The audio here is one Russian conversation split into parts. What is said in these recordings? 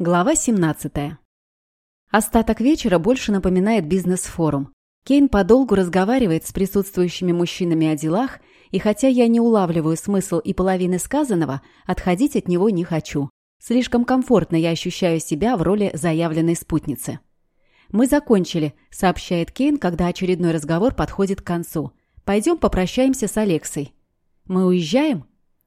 Глава 17. Остаток вечера больше напоминает бизнес-форум. Кейн подолгу разговаривает с присутствующими мужчинами о делах, и хотя я не улавливаю смысл и половины сказанного, отходить от него не хочу. Слишком комфортно я ощущаю себя в роли заявленной спутницы. «Мы закончили», — сообщает Кейн, когда очередной разговор подходит к концу. «Пойдем попрощаемся с Алексой». «Мы уезжаем?»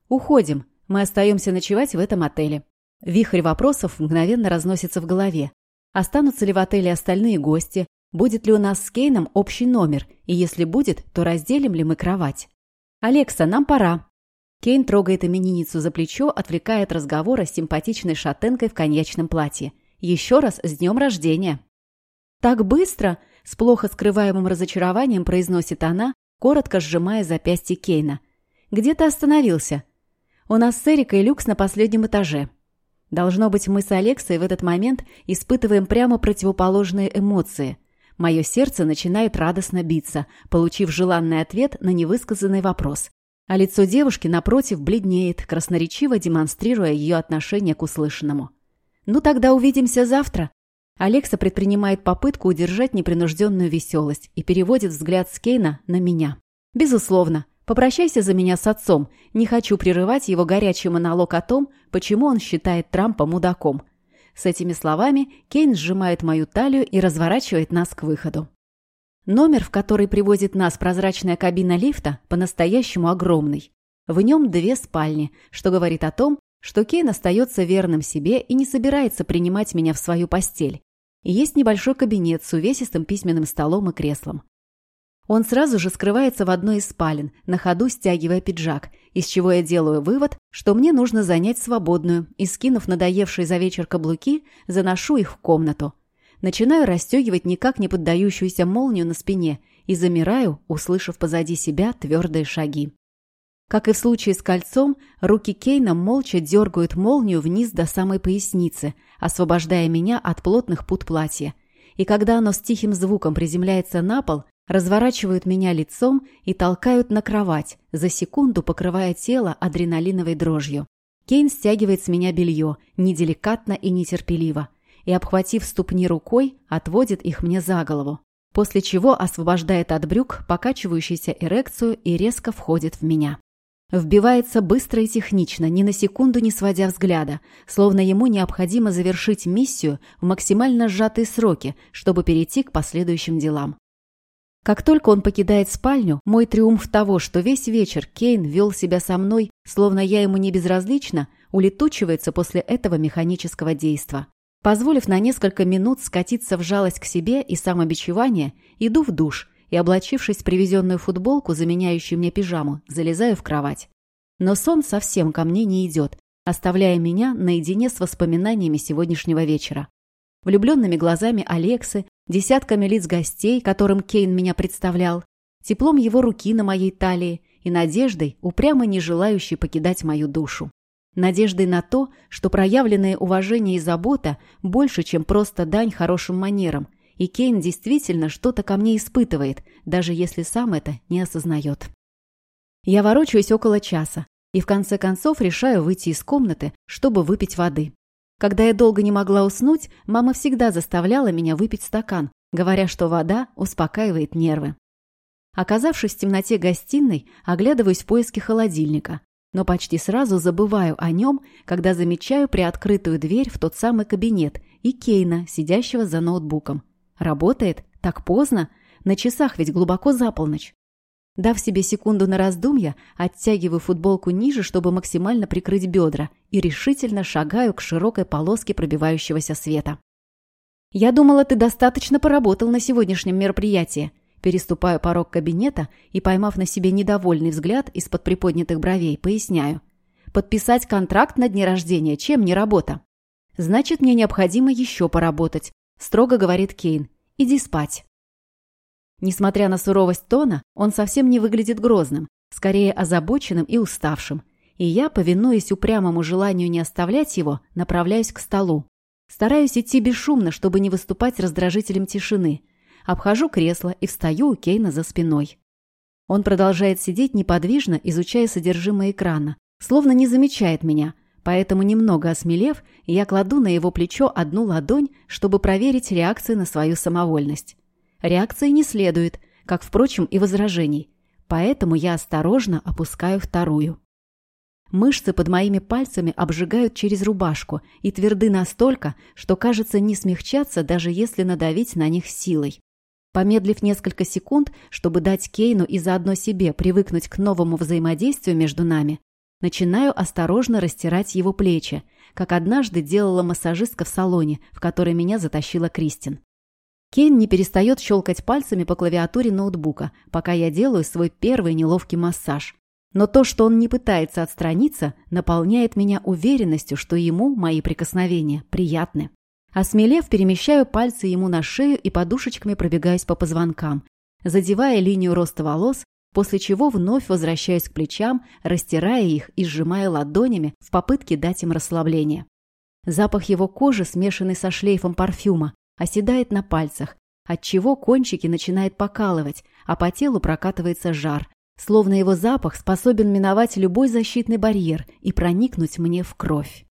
«Уходим. Мы остаемся ночевать в этом отеле». Вихрь вопросов мгновенно разносится в голове. Останутся ли в отеле остальные гости? Будет ли у нас с Кейном общий номер? И если будет, то разделим ли мы кровать? «Алекса, нам пора». Кейн трогает именинницу за плечо, отвлекая от разговора с симпатичной шатенкой в коньячном платье. «Еще раз с днем рождения!» «Так быстро!» – с плохо скрываемым разочарованием произносит она, коротко сжимая запястье Кейна. «Где ты остановился?» «У нас с Эрикой люкс на последнем этаже», Должно быть, мы с Алексой в этот момент испытываем прямо противоположные эмоции. Мое сердце начинает радостно биться, получив желанный ответ на невысказанный вопрос. А лицо девушки, напротив, бледнеет, красноречиво демонстрируя ее отношение к услышанному. «Ну тогда увидимся завтра». Алекса предпринимает попытку удержать непринужденную веселость и переводит взгляд с Кейна на меня. «Безусловно. Попрощайся за меня с отцом. Не хочу прерывать его горячий монолог о том, почему он считает Трампа мудаком. С этими словами Кейн сжимает мою талию и разворачивает нас к выходу. Номер, в который привозит нас прозрачная кабина лифта, по-настоящему огромный. В нем две спальни, что говорит о том, что Кейн остается верным себе и не собирается принимать меня в свою постель. И есть небольшой кабинет с увесистым письменным столом и креслом. Он сразу же скрывается в одной из спален, на ходу стягивая пиджак, из чего я делаю вывод, что мне нужно занять свободную, и, скинув надоевшие за вечер каблуки, заношу их в комнату. Начинаю расстегивать никак не поддающуюся молнию на спине и замираю, услышав позади себя твердые шаги. Как и в случае с кольцом, руки Кейна молча дергают молнию вниз до самой поясницы, освобождая меня от плотных пут платья. И когда оно с тихим звуком приземляется на пол, разворачивают меня лицом и толкают на кровать, за секунду покрывая тело адреналиновой дрожью. Кейн стягивает с меня белье, неделикатно и нетерпеливо, и, обхватив ступни рукой, отводит их мне за голову, после чего освобождает от брюк покачивающуюся эрекцию и резко входит в меня. Вбивается быстро и технично, ни на секунду не сводя взгляда, словно ему необходимо завершить миссию в максимально сжатые сроки, чтобы перейти к последующим делам. Как только он покидает спальню, мой триумф того, что весь вечер Кейн вел себя со мной, словно я ему не безразлична, улетучивается после этого механического действа. Позволив на несколько минут скатиться в жалость к себе и самобичевание, иду в душ и, облачившись в привезенную футболку, заменяющую мне пижаму, залезаю в кровать. Но сон совсем ко мне не идет, оставляя меня наедине с воспоминаниями сегодняшнего вечера. Влюбленными глазами Алексы, десятками лиц гостей, которым Кейн меня представлял, теплом его руки на моей талии и надеждой, упрямо не желающей покидать мою душу. Надеждой на то, что проявленное уважение и забота больше, чем просто дань хорошим манерам, и Кейн действительно что-то ко мне испытывает, даже если сам это не осознает. Я ворочаюсь около часа и в конце концов решаю выйти из комнаты, чтобы выпить воды. Когда я долго не могла уснуть, мама всегда заставляла меня выпить стакан, говоря, что вода успокаивает нервы. Оказавшись в темноте гостиной, оглядываюсь в поиске холодильника, но почти сразу забываю о нем, когда замечаю приоткрытую дверь в тот самый кабинет и Кейна, сидящего за ноутбуком. Работает? Так поздно? На часах ведь глубоко за полночь. Дав себе секунду на раздумья, оттягиваю футболку ниже, чтобы максимально прикрыть бедра, и решительно шагаю к широкой полоске пробивающегося света. «Я думала, ты достаточно поработал на сегодняшнем мероприятии». Переступаю порог кабинета и, поймав на себе недовольный взгляд из-под приподнятых бровей, поясняю. «Подписать контракт на дне рождения, чем не работа?» «Значит, мне необходимо еще поработать», — строго говорит Кейн. «Иди спать». Несмотря на суровость тона, он совсем не выглядит грозным, скорее озабоченным и уставшим. И я, повинуясь упрямому желанию не оставлять его, направляюсь к столу. Стараюсь идти бесшумно, чтобы не выступать раздражителем тишины. Обхожу кресло и встаю у Кейна за спиной. Он продолжает сидеть неподвижно, изучая содержимое экрана, словно не замечает меня, Поэтому, немного осмелев, я кладу на его плечо одну ладонь, чтобы проверить реакцию на свою самовольность. Реакции не следует, как, впрочем, и возражений. Поэтому я осторожно опускаю вторую. Мышцы под моими пальцами обжигают через рубашку и тверды настолько, что, кажется, не смягчаться, даже если надавить на них силой. Помедлив несколько секунд, чтобы дать Кейну и заодно себе привыкнуть к новому взаимодействию между нами, начинаю осторожно растирать его плечи, как однажды делала массажистка в салоне, в который меня затащила Кристин. Кейн не перестает щелкать пальцами по клавиатуре ноутбука, пока я делаю свой первый неловкий массаж. Но то, что он не пытается отстраниться, наполняет меня уверенностью, что ему мои прикосновения приятны. Осмелев, перемещаю пальцы ему на шею и подушечками пробегаюсь по позвонкам, задевая линию роста волос, после чего вновь возвращаюсь к плечам, растирая их и сжимая ладонями в попытке дать им расслабление. Запах его кожи, смешанный со шлейфом парфюма, оседает на пальцах, отчего кончики начинает покалывать, а по телу прокатывается жар, словно его запах способен миновать любой защитный барьер и проникнуть мне в кровь.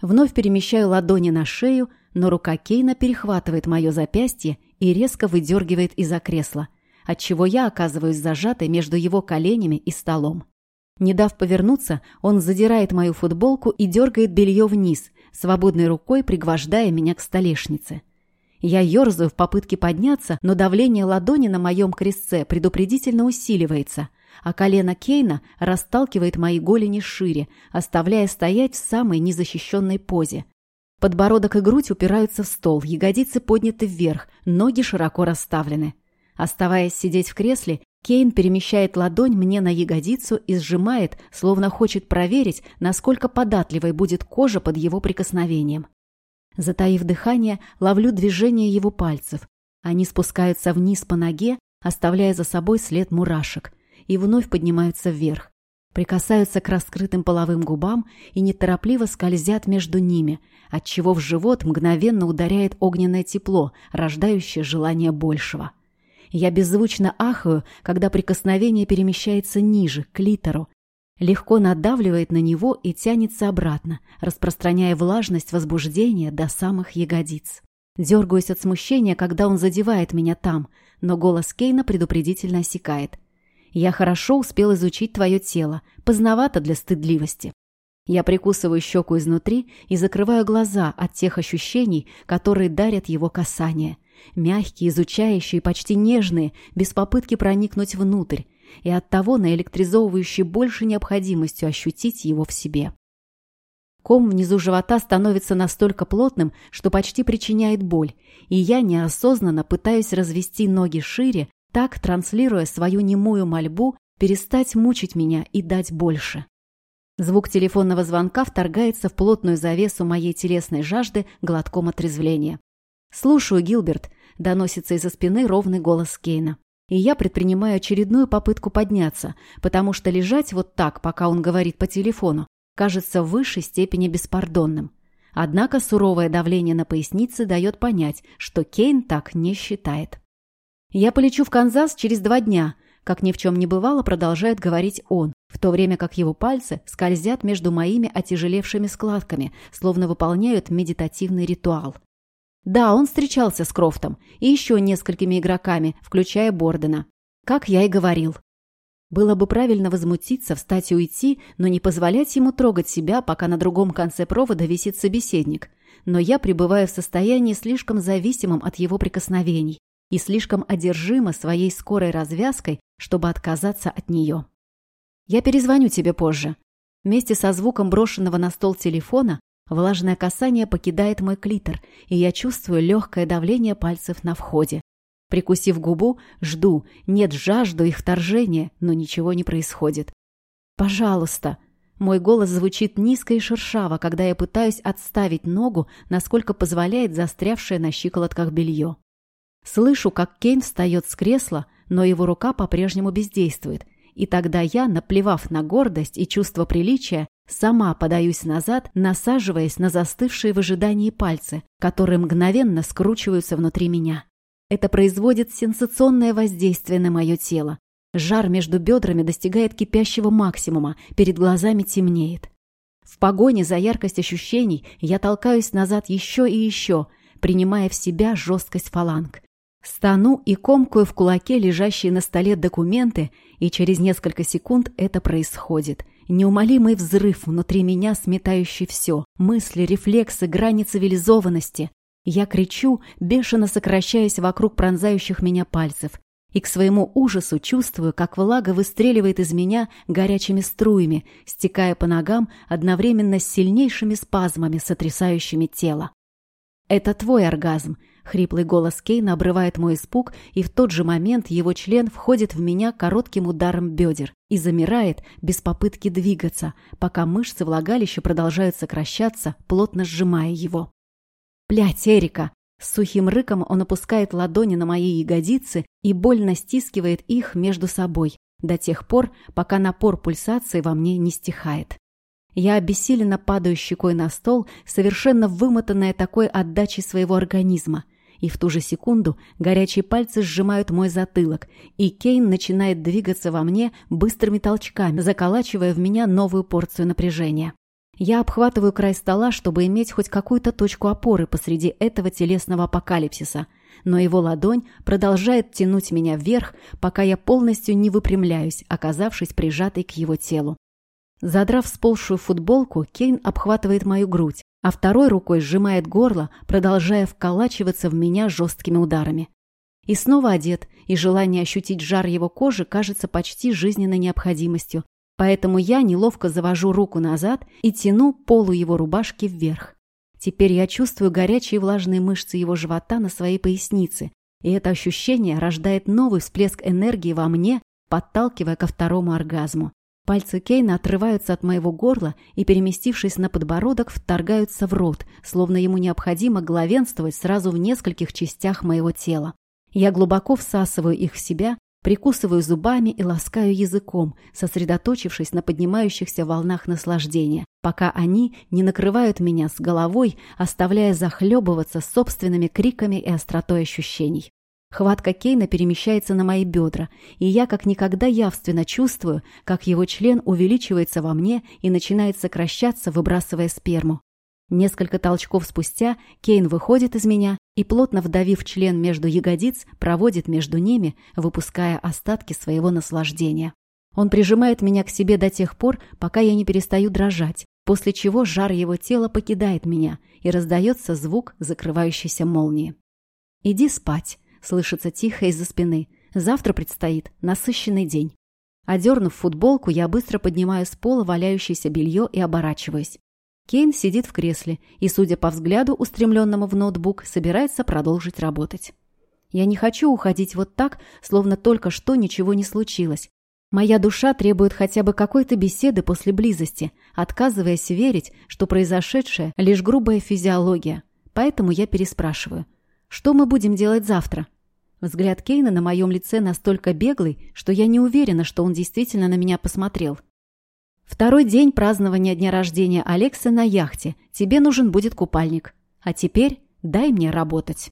Вновь перемещаю ладони на шею, но рука Кейна перехватывает мое запястье и резко выдергивает из-за кресла, отчего я оказываюсь зажатой между его коленями и столом. Не дав повернуться, он задирает мою футболку и дергает белье вниз, свободной рукой пригвождая меня к столешнице. Я ерзаю в попытке подняться, но давление ладони на моем крестце предупредительно усиливается – а колено Кейна расталкивает мои голени шире, оставляя стоять в самой незащищенной позе. Подбородок и грудь упираются в стол, ягодицы подняты вверх, ноги широко расставлены. Оставаясь сидеть в кресле, Кейн перемещает ладонь мне на ягодицу и сжимает, словно хочет проверить, насколько податливой будет кожа под его прикосновением. Затаив дыхание, ловлю движение его пальцев. Они спускаются вниз по ноге, оставляя за собой след мурашек и вновь поднимаются вверх. Прикасаются к раскрытым половым губам и неторопливо скользят между ними, отчего в живот мгновенно ударяет огненное тепло, рождающее желание большего. Я беззвучно ахаю, когда прикосновение перемещается ниже, к литеру, легко надавливает на него и тянется обратно, распространяя влажность возбуждения до самых ягодиц. Дергаюсь от смущения, когда он задевает меня там, но голос Кейна предупредительно осекает. Я хорошо успел изучить твое тело, поздновато для стыдливости. Я прикусываю щеку изнутри и закрываю глаза от тех ощущений, которые дарят его касание. Мягкие, изучающие, почти нежные, без попытки проникнуть внутрь, и оттого наэлектризовывающие больше необходимостью ощутить его в себе. Ком внизу живота становится настолько плотным, что почти причиняет боль, и я неосознанно пытаюсь развести ноги шире, так транслируя свою немую мольбу перестать мучить меня и дать больше. Звук телефонного звонка вторгается в плотную завесу моей телесной жажды глотком отрезвления. «Слушаю, Гилберт», — доносится из-за спины ровный голос Кейна. И я предпринимаю очередную попытку подняться, потому что лежать вот так, пока он говорит по телефону, кажется в высшей степени беспардонным. Однако суровое давление на пояснице дает понять, что Кейн так не считает. «Я полечу в Канзас через два дня», как ни в чем не бывало, продолжает говорить он, в то время как его пальцы скользят между моими отяжелевшими складками, словно выполняют медитативный ритуал. Да, он встречался с Крофтом и еще несколькими игроками, включая Бордена. Как я и говорил. Было бы правильно возмутиться, встать и уйти, но не позволять ему трогать себя, пока на другом конце провода висит собеседник. Но я пребываю в состоянии слишком зависимом от его прикосновений, и слишком одержима своей скорой развязкой, чтобы отказаться от нее. «Я перезвоню тебе позже». Вместе со звуком брошенного на стол телефона влажное касание покидает мой клитор, и я чувствую легкое давление пальцев на входе. Прикусив губу, жду, нет, жажду их вторжения, но ничего не происходит. «Пожалуйста!» Мой голос звучит низко и шершаво, когда я пытаюсь отставить ногу, насколько позволяет застрявшее на щиколотках белье. Слышу, как Кейн встает с кресла, но его рука по-прежнему бездействует. И тогда я, наплевав на гордость и чувство приличия, сама подаюсь назад, насаживаясь на застывшие в ожидании пальцы, которые мгновенно скручиваются внутри меня. Это производит сенсационное воздействие на мое тело. Жар между бедрами достигает кипящего максимума, перед глазами темнеет. В погоне за яркость ощущений я толкаюсь назад еще и еще, принимая в себя жесткость фаланг. Стану и комкую в кулаке лежащие на столе документы, и через несколько секунд это происходит. Неумолимый взрыв внутри меня, сметающий все. Мысли, рефлексы, грани цивилизованности. Я кричу, бешено сокращаясь вокруг пронзающих меня пальцев. И к своему ужасу чувствую, как влага выстреливает из меня горячими струями, стекая по ногам одновременно с сильнейшими спазмами, сотрясающими тело. «Это твой оргазм», Хриплый голос Кейна обрывает мой испуг, и в тот же момент его член входит в меня коротким ударом бедер и замирает без попытки двигаться, пока мышцы влагалища продолжают сокращаться, плотно сжимая его. «Блядь, Эрика!» С сухим рыком он опускает ладони на мои ягодицы и больно стискивает их между собой, до тех пор, пока напор пульсации во мне не стихает. Я обессиленно падаю щекой на стол, совершенно вымотанная такой отдачей своего организма и в ту же секунду горячие пальцы сжимают мой затылок, и Кейн начинает двигаться во мне быстрыми толчками, заколачивая в меня новую порцию напряжения. Я обхватываю край стола, чтобы иметь хоть какую-то точку опоры посреди этого телесного апокалипсиса, но его ладонь продолжает тянуть меня вверх, пока я полностью не выпрямляюсь, оказавшись прижатой к его телу. Задрав сползшую футболку, Кейн обхватывает мою грудь, а второй рукой сжимает горло, продолжая вколачиваться в меня жесткими ударами. И снова одет, и желание ощутить жар его кожи кажется почти жизненной необходимостью, поэтому я неловко завожу руку назад и тяну полу его рубашки вверх. Теперь я чувствую горячие влажные мышцы его живота на своей пояснице, и это ощущение рождает новый всплеск энергии во мне, подталкивая ко второму оргазму. Пальцы Кейна отрываются от моего горла и, переместившись на подбородок, вторгаются в рот, словно ему необходимо главенствовать сразу в нескольких частях моего тела. Я глубоко всасываю их в себя, прикусываю зубами и ласкаю языком, сосредоточившись на поднимающихся волнах наслаждения, пока они не накрывают меня с головой, оставляя захлебываться собственными криками и остротой ощущений. Хватка Кейна перемещается на мои бедра, и я как никогда явственно чувствую, как его член увеличивается во мне и начинает сокращаться, выбрасывая сперму. Несколько толчков спустя Кейн выходит из меня и, плотно вдавив член между ягодиц, проводит между ними, выпуская остатки своего наслаждения. Он прижимает меня к себе до тех пор, пока я не перестаю дрожать, после чего жар его тела покидает меня, и раздается звук закрывающейся молнии. «Иди спать», слышится тихо из-за спины. Завтра предстоит насыщенный день. Одернув футболку, я быстро поднимаю с пола валяющееся белье и оборачиваюсь. Кейн сидит в кресле и, судя по взгляду, устремленному в ноутбук, собирается продолжить работать. Я не хочу уходить вот так, словно только что ничего не случилось. Моя душа требует хотя бы какой-то беседы после близости, отказываясь верить, что произошедшее – лишь грубая физиология. Поэтому я переспрашиваю. Что мы будем делать завтра? Взгляд Кейна на моем лице настолько беглый, что я не уверена, что он действительно на меня посмотрел. Второй день празднования дня рождения Алекса на яхте. Тебе нужен будет купальник. А теперь дай мне работать.